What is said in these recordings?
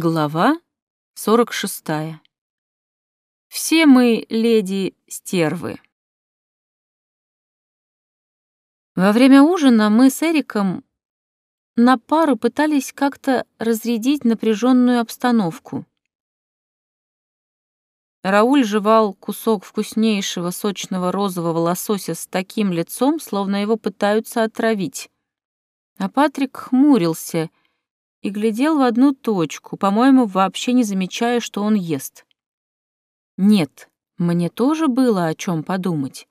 Глава 46. Все мы леди-стервы. Во время ужина мы с Эриком на пару пытались как-то разрядить напряженную обстановку. Рауль жевал кусок вкуснейшего сочного розового лосося с таким лицом, словно его пытаются отравить. А Патрик хмурился — и глядел в одну точку, по-моему, вообще не замечая, что он ест. Нет, мне тоже было о чем подумать.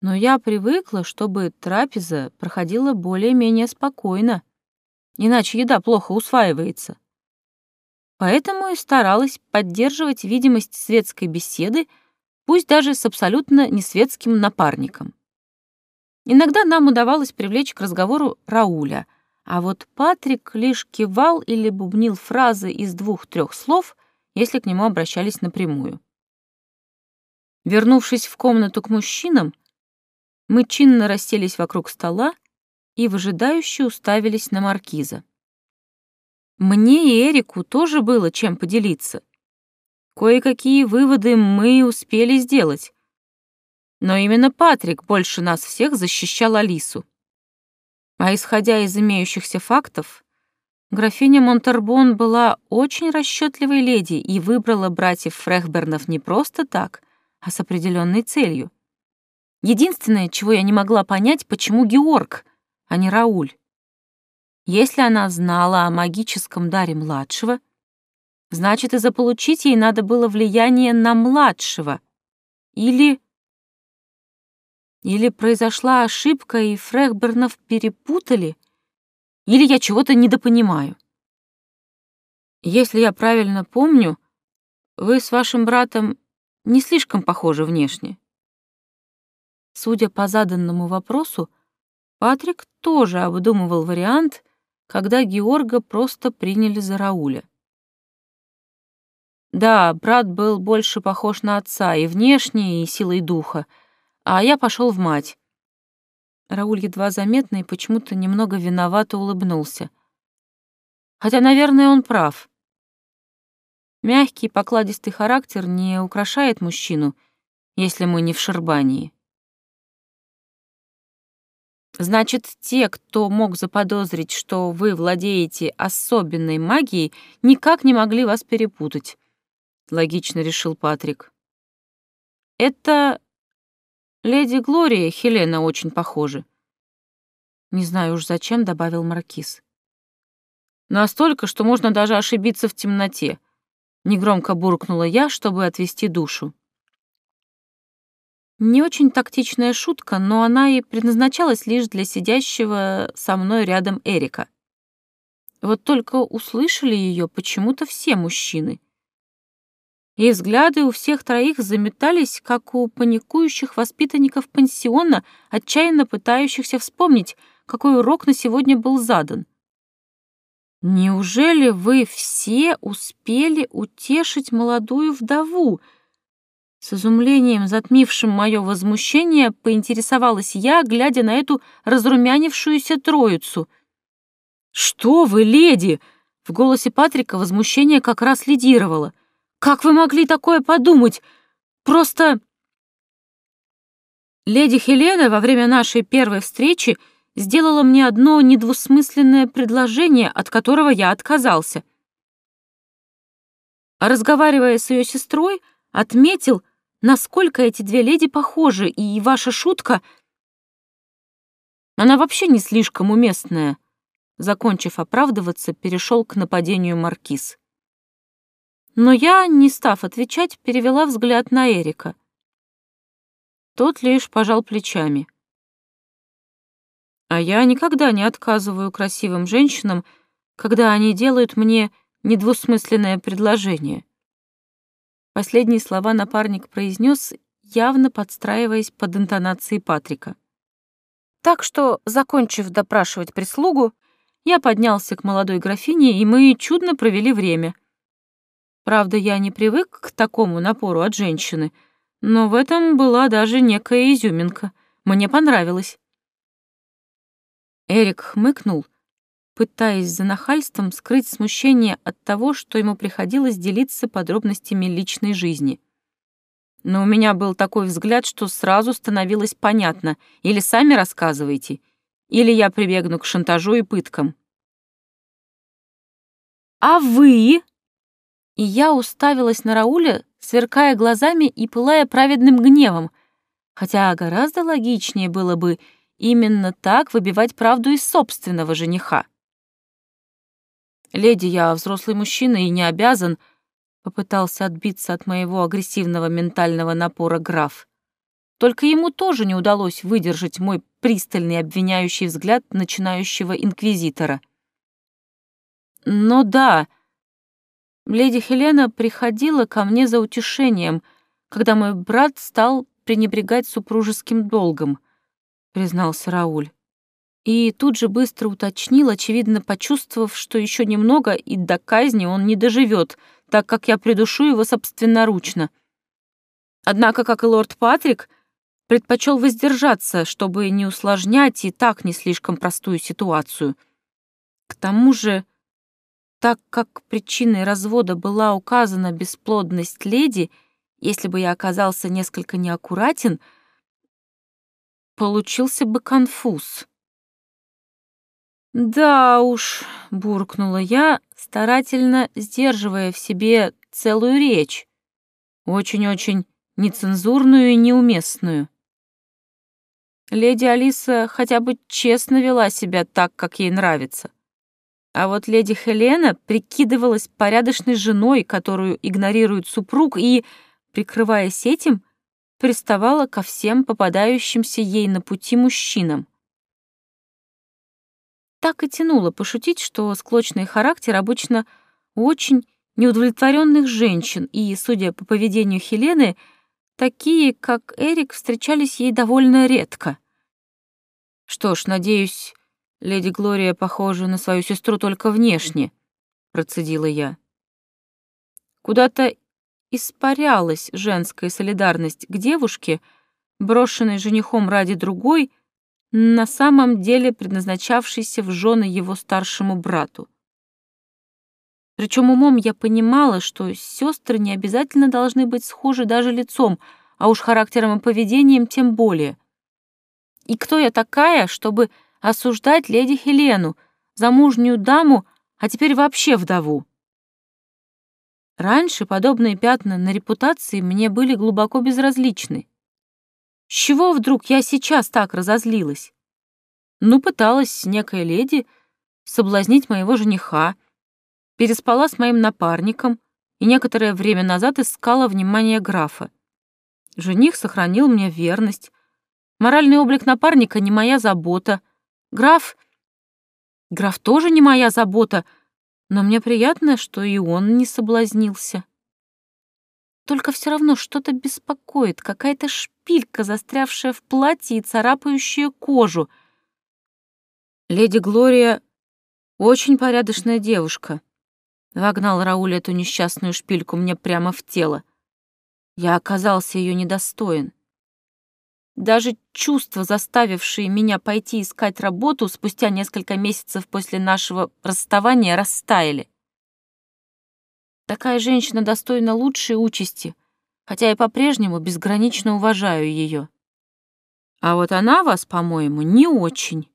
Но я привыкла, чтобы трапеза проходила более-менее спокойно, иначе еда плохо усваивается. Поэтому и старалась поддерживать видимость светской беседы, пусть даже с абсолютно несветским напарником. Иногда нам удавалось привлечь к разговору Рауля — а вот Патрик лишь кивал или бубнил фразы из двух-трех слов, если к нему обращались напрямую. Вернувшись в комнату к мужчинам, мы чинно расселись вокруг стола и выжидающе уставились на маркиза. Мне и Эрику тоже было чем поделиться. Кое-какие выводы мы успели сделать. Но именно Патрик больше нас всех защищал Алису. А исходя из имеющихся фактов, графиня Монтербон была очень расчетливой леди и выбрала братьев Фрехбернов не просто так, а с определенной целью. Единственное, чего я не могла понять, почему Георг, а не Рауль. Если она знала о магическом даре младшего, значит, и заполучить ей надо было влияние на младшего. Или или произошла ошибка, и Фрехбернов перепутали? Или я чего-то недопонимаю? Если я правильно помню, вы с вашим братом не слишком похожи внешне. Судя по заданному вопросу, Патрик тоже обдумывал вариант, когда Георга просто приняли за Рауля. Да, брат был больше похож на отца и внешне, и силой духа — а я пошел в мать. Рауль едва заметно и почему-то немного виновато улыбнулся. Хотя, наверное, он прав. Мягкий, покладистый характер не украшает мужчину, если мы не в Шербании. Значит, те, кто мог заподозрить, что вы владеете особенной магией, никак не могли вас перепутать, логично решил Патрик. Это Леди Глория и Хелена очень похожи. Не знаю уж зачем, добавил Маркиз. Настолько, что можно даже ошибиться в темноте. Негромко буркнула я, чтобы отвести душу. Не очень тактичная шутка, но она и предназначалась лишь для сидящего со мной рядом Эрика. Вот только услышали ее почему-то все мужчины — и взгляды у всех троих заметались, как у паникующих воспитанников пансиона, отчаянно пытающихся вспомнить, какой урок на сегодня был задан. «Неужели вы все успели утешить молодую вдову?» С изумлением, затмившим мое возмущение, поинтересовалась я, глядя на эту разрумянившуюся троицу. «Что вы, леди!» В голосе Патрика возмущение как раз лидировало — как вы могли такое подумать? Просто... Леди Хелена во время нашей первой встречи сделала мне одно недвусмысленное предложение, от которого я отказался. А разговаривая с ее сестрой, отметил, насколько эти две леди похожи, и ваша шутка... Она вообще не слишком уместная. Закончив оправдываться, перешел к нападению маркиз. Но я, не став отвечать, перевела взгляд на Эрика. Тот лишь пожал плечами. А я никогда не отказываю красивым женщинам, когда они делают мне недвусмысленное предложение. Последние слова напарник произнес, явно подстраиваясь под интонации Патрика. Так что, закончив допрашивать прислугу, я поднялся к молодой графине, и мы чудно провели время — Правда, я не привык к такому напору от женщины, но в этом была даже некая изюминка. Мне понравилось. Эрик хмыкнул, пытаясь за нахальством скрыть смущение от того, что ему приходилось делиться подробностями личной жизни. Но у меня был такой взгляд, что сразу становилось понятно, или сами рассказывайте, или я прибегну к шантажу и пыткам. «А вы?» И я уставилась на Рауля, сверкая глазами и пылая праведным гневом, хотя гораздо логичнее было бы именно так выбивать правду из собственного жениха. «Леди, я взрослый мужчина и не обязан», — попытался отбиться от моего агрессивного ментального напора граф. Только ему тоже не удалось выдержать мой пристальный обвиняющий взгляд начинающего инквизитора. «Но да, леди Хелена приходила ко мне за утешением, когда мой брат стал пренебрегать супружеским долгом», — признался Рауль и тут же быстро уточнил, очевидно почувствовав, что еще немного и до казни он не доживет, так как я придушу его собственноручно. Однако, как и лорд Патрик, предпочел воздержаться, чтобы не усложнять и так не слишком простую ситуацию. К тому же, так как причиной развода была указана бесплодность леди, если бы я оказался несколько неаккуратен, получился бы конфуз. «Да уж», — буркнула я, старательно сдерживая в себе целую речь, очень-очень нецензурную и неуместную. Леди Алиса хотя бы честно вела себя так, как ей нравится. А вот леди Хелена прикидывалась порядочной женой, которую игнорирует супруг, и, прикрываясь этим, приставала ко всем попадающимся ей на пути мужчинам. Так и тянуло пошутить, что склочный характер обычно очень неудовлетворенных женщин, и, судя по поведению Хелены, такие, как Эрик, встречались ей довольно редко. Что ж, надеюсь, леди Глория похожа на свою сестру только внешне, процедила я. Куда-то испарялась женская солидарность к девушке, брошенной женихом ради другой — на самом деле предназначавшийся в жены его старшему брату. Причем умом я понимала, что сестры не обязательно должны быть схожи даже лицом, а уж характером и поведением тем более. И кто я такая, чтобы осуждать леди Хелену, замужнюю даму, а теперь вообще вдову? Раньше подобные пятна на репутации мне были глубоко безразличны. С чего вдруг я сейчас так разозлилась? Ну, пыталась некая леди соблазнить моего жениха, переспала с моим напарником и некоторое время назад искала внимание графа. Жених сохранил мне верность. Моральный облик напарника не моя забота. Граф... Граф тоже не моя забота, но мне приятно, что и он не соблазнился. Только все равно что-то беспокоит, какая-то шпилька, застрявшая в платье и царапающая кожу. Леди Глория очень порядочная девушка. Вогнал Рауль эту несчастную шпильку мне прямо в тело. Я оказался ее недостоин. Даже чувства, заставившие меня пойти искать работу спустя несколько месяцев после нашего расставания, растаяли. Такая женщина достойна лучшей участи, хотя я по-прежнему безгранично уважаю ее. А вот она вас, по-моему, не очень.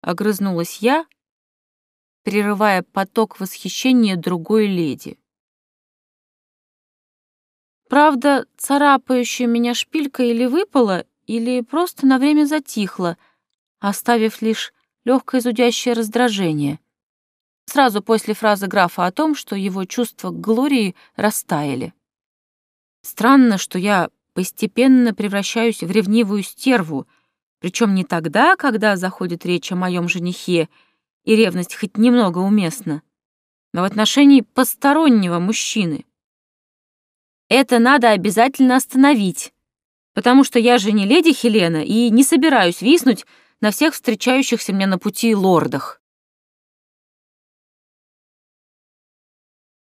Огрызнулась я, прерывая поток восхищения другой леди. Правда, царапающая меня шпилька или выпала, или просто на время затихла, оставив лишь легкое зудящее раздражение — сразу после фразы графа о том, что его чувства к Глории растаяли. Странно, что я постепенно превращаюсь в ревнивую стерву, причем не тогда, когда заходит речь о моем женихе, и ревность хоть немного уместна, но в отношении постороннего мужчины. Это надо обязательно остановить, потому что я же не леди Хелена и не собираюсь виснуть на всех встречающихся мне на пути лордах.